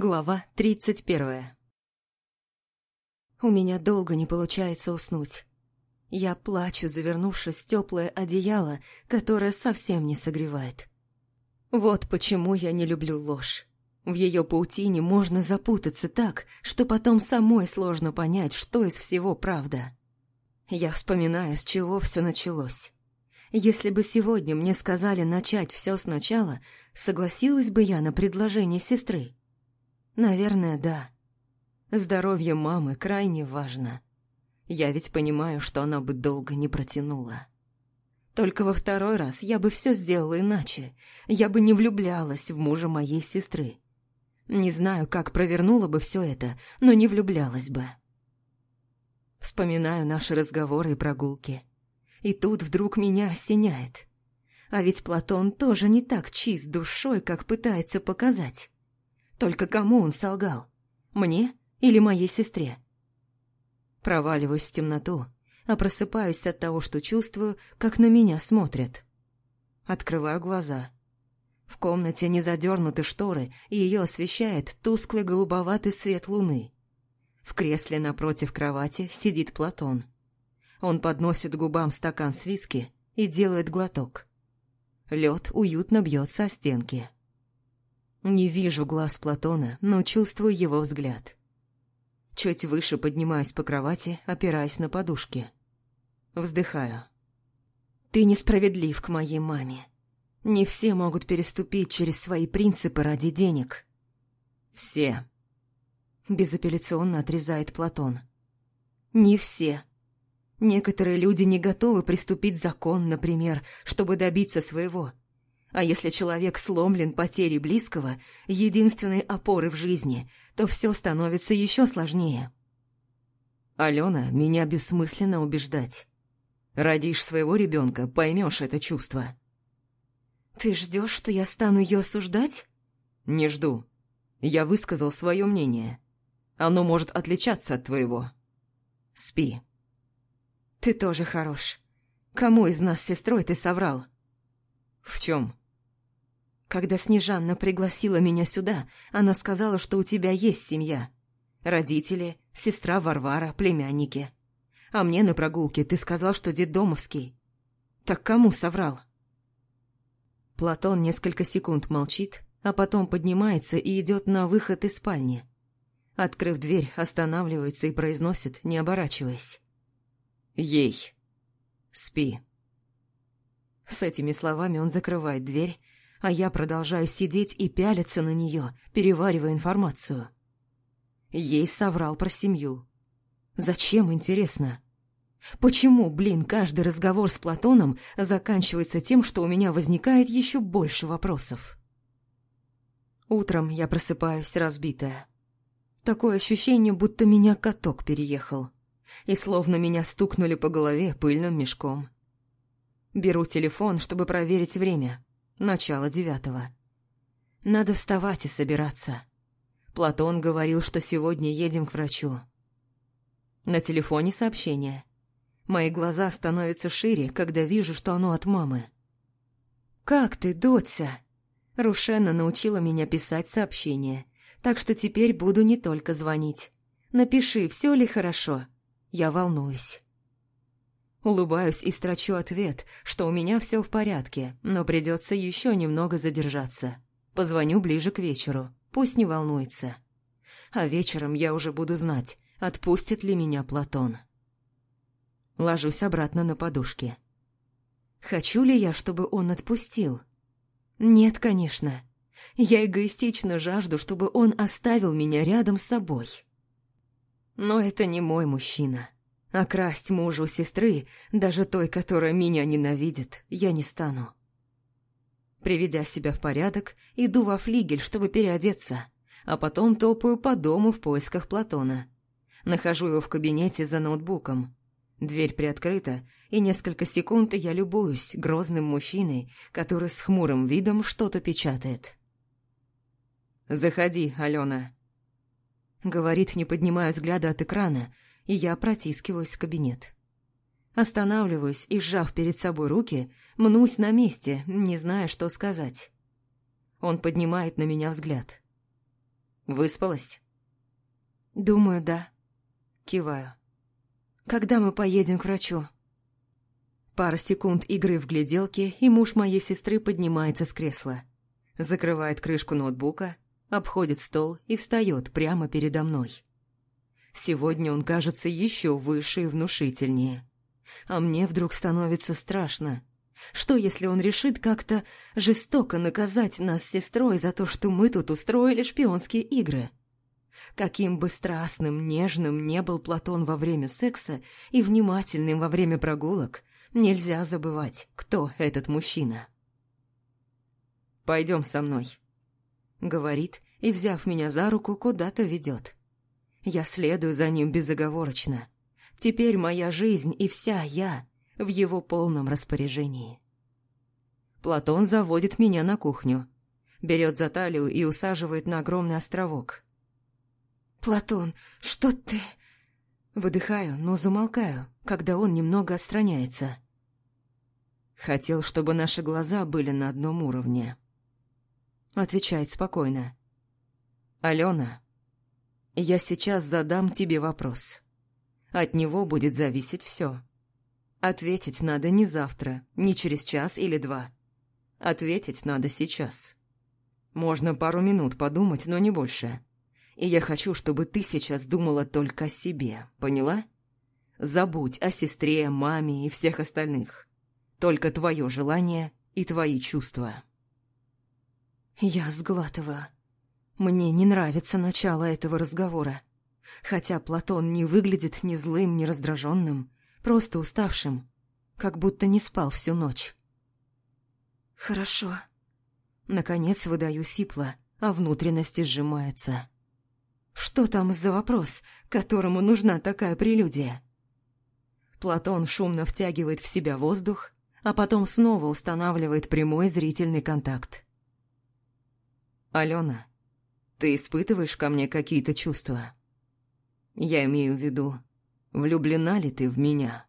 Глава тридцать первая У меня долго не получается уснуть. Я плачу, завернувшись в теплое одеяло, которое совсем не согревает. Вот почему я не люблю ложь. В ее паутине можно запутаться так, что потом самой сложно понять, что из всего правда. Я вспоминаю, с чего все началось. Если бы сегодня мне сказали начать все сначала, согласилась бы я на предложение сестры? Наверное, да. Здоровье мамы крайне важно. Я ведь понимаю, что она бы долго не протянула. Только во второй раз я бы все сделала иначе. Я бы не влюблялась в мужа моей сестры. Не знаю, как провернула бы все это, но не влюблялась бы. Вспоминаю наши разговоры и прогулки. И тут вдруг меня осеняет. А ведь Платон тоже не так чист душой, как пытается показать. Только кому он солгал? Мне или моей сестре? Проваливаюсь в темноту, а просыпаюсь от того, что чувствую, как на меня смотрят. Открываю глаза. В комнате не задернуты шторы, и ее освещает тусклый голубоватый свет луны. В кресле напротив кровати сидит Платон. Он подносит губам стакан с виски и делает глоток. Лед уютно бьется о стенки. Не вижу глаз Платона, но чувствую его взгляд. Чуть выше поднимаюсь по кровати, опираясь на подушки. Вздыхаю. «Ты несправедлив к моей маме. Не все могут переступить через свои принципы ради денег». «Все», — безапелляционно отрезает Платон. «Не все. Некоторые люди не готовы приступить закон, например, чтобы добиться своего. А если человек сломлен потерей близкого, единственной опоры в жизни, то все становится еще сложнее. Алена, меня бессмысленно убеждать. Родишь своего ребенка, поймешь это чувство. Ты ждешь, что я стану ее осуждать? Не жду. Я высказал свое мнение. Оно может отличаться от твоего. Спи. Ты тоже хорош. Кому из нас с сестрой ты соврал? В чем? Когда Снежанна пригласила меня сюда, она сказала, что у тебя есть семья. Родители, сестра Варвара, племянники. А мне на прогулке ты сказал, что дед Домовский. Так кому соврал? Платон несколько секунд молчит, а потом поднимается и идет на выход из спальни. Открыв дверь, останавливается и произносит, не оборачиваясь. «Ей! Спи!» С этими словами он закрывает дверь, а я продолжаю сидеть и пялиться на нее, переваривая информацию. Ей соврал про семью. Зачем, интересно? Почему, блин, каждый разговор с Платоном заканчивается тем, что у меня возникает еще больше вопросов? Утром я просыпаюсь разбитая. Такое ощущение, будто меня каток переехал. И словно меня стукнули по голове пыльным мешком. Беру телефон, чтобы проверить время. Начало девятого. Надо вставать и собираться. Платон говорил, что сегодня едем к врачу. На телефоне сообщение. Мои глаза становятся шире, когда вижу, что оно от мамы. «Как ты, Дотся?» Рушена научила меня писать сообщения, так что теперь буду не только звонить. Напиши, все ли хорошо. Я волнуюсь. Улыбаюсь и строчу ответ, что у меня все в порядке, но придется еще немного задержаться. Позвоню ближе к вечеру, пусть не волнуется. А вечером я уже буду знать, отпустит ли меня Платон. Ложусь обратно на подушки. Хочу ли я, чтобы он отпустил? Нет, конечно. Я эгоистично жажду, чтобы он оставил меня рядом с собой. Но это не мой мужчина. А красть мужу сестры, даже той, которая меня ненавидит, я не стану. Приведя себя в порядок, иду во флигель, чтобы переодеться, а потом топаю по дому в поисках Платона. Нахожу его в кабинете за ноутбуком. Дверь приоткрыта, и несколько секунд я любуюсь грозным мужчиной, который с хмурым видом что-то печатает. «Заходи, Алена», — говорит, не поднимая взгляда от экрана, и я протискиваюсь в кабинет. Останавливаюсь и, сжав перед собой руки, мнусь на месте, не зная, что сказать. Он поднимает на меня взгляд. Выспалась?» «Думаю, да». Киваю. «Когда мы поедем к врачу?» Пара секунд игры в гляделки, и муж моей сестры поднимается с кресла. Закрывает крышку ноутбука, обходит стол и встает прямо передо мной. Сегодня он кажется еще выше и внушительнее. А мне вдруг становится страшно. Что, если он решит как-то жестоко наказать нас с сестрой за то, что мы тут устроили шпионские игры? Каким бы страстным, нежным не был Платон во время секса и внимательным во время прогулок, нельзя забывать, кто этот мужчина. «Пойдем со мной», — говорит и, взяв меня за руку, куда-то ведет. Я следую за ним безоговорочно. Теперь моя жизнь и вся я в его полном распоряжении. Платон заводит меня на кухню, берет за талию и усаживает на огромный островок. «Платон, что ты...» Выдыхаю, но замолкаю, когда он немного отстраняется. «Хотел, чтобы наши глаза были на одном уровне», — отвечает спокойно. «Алена, я сейчас задам тебе вопрос. От него будет зависеть все. Ответить надо не завтра, не через час или два. Ответить надо сейчас. Можно пару минут подумать, но не больше. И я хочу, чтобы ты сейчас думала только о себе, поняла? Забудь о сестре, маме и всех остальных. Только твое желание и твои чувства. Я сглатываю. Мне не нравится начало этого разговора. Хотя Платон не выглядит ни злым, ни раздраженным, просто уставшим, как будто не спал всю ночь. «Хорошо». Наконец выдаю сипло, а внутренности сжимаются. Что там за вопрос, которому нужна такая прелюдия? Платон шумно втягивает в себя воздух, а потом снова устанавливает прямой зрительный контакт. «Алена, ты испытываешь ко мне какие-то чувства?» Я имею в виду, влюблена ли ты в меня?»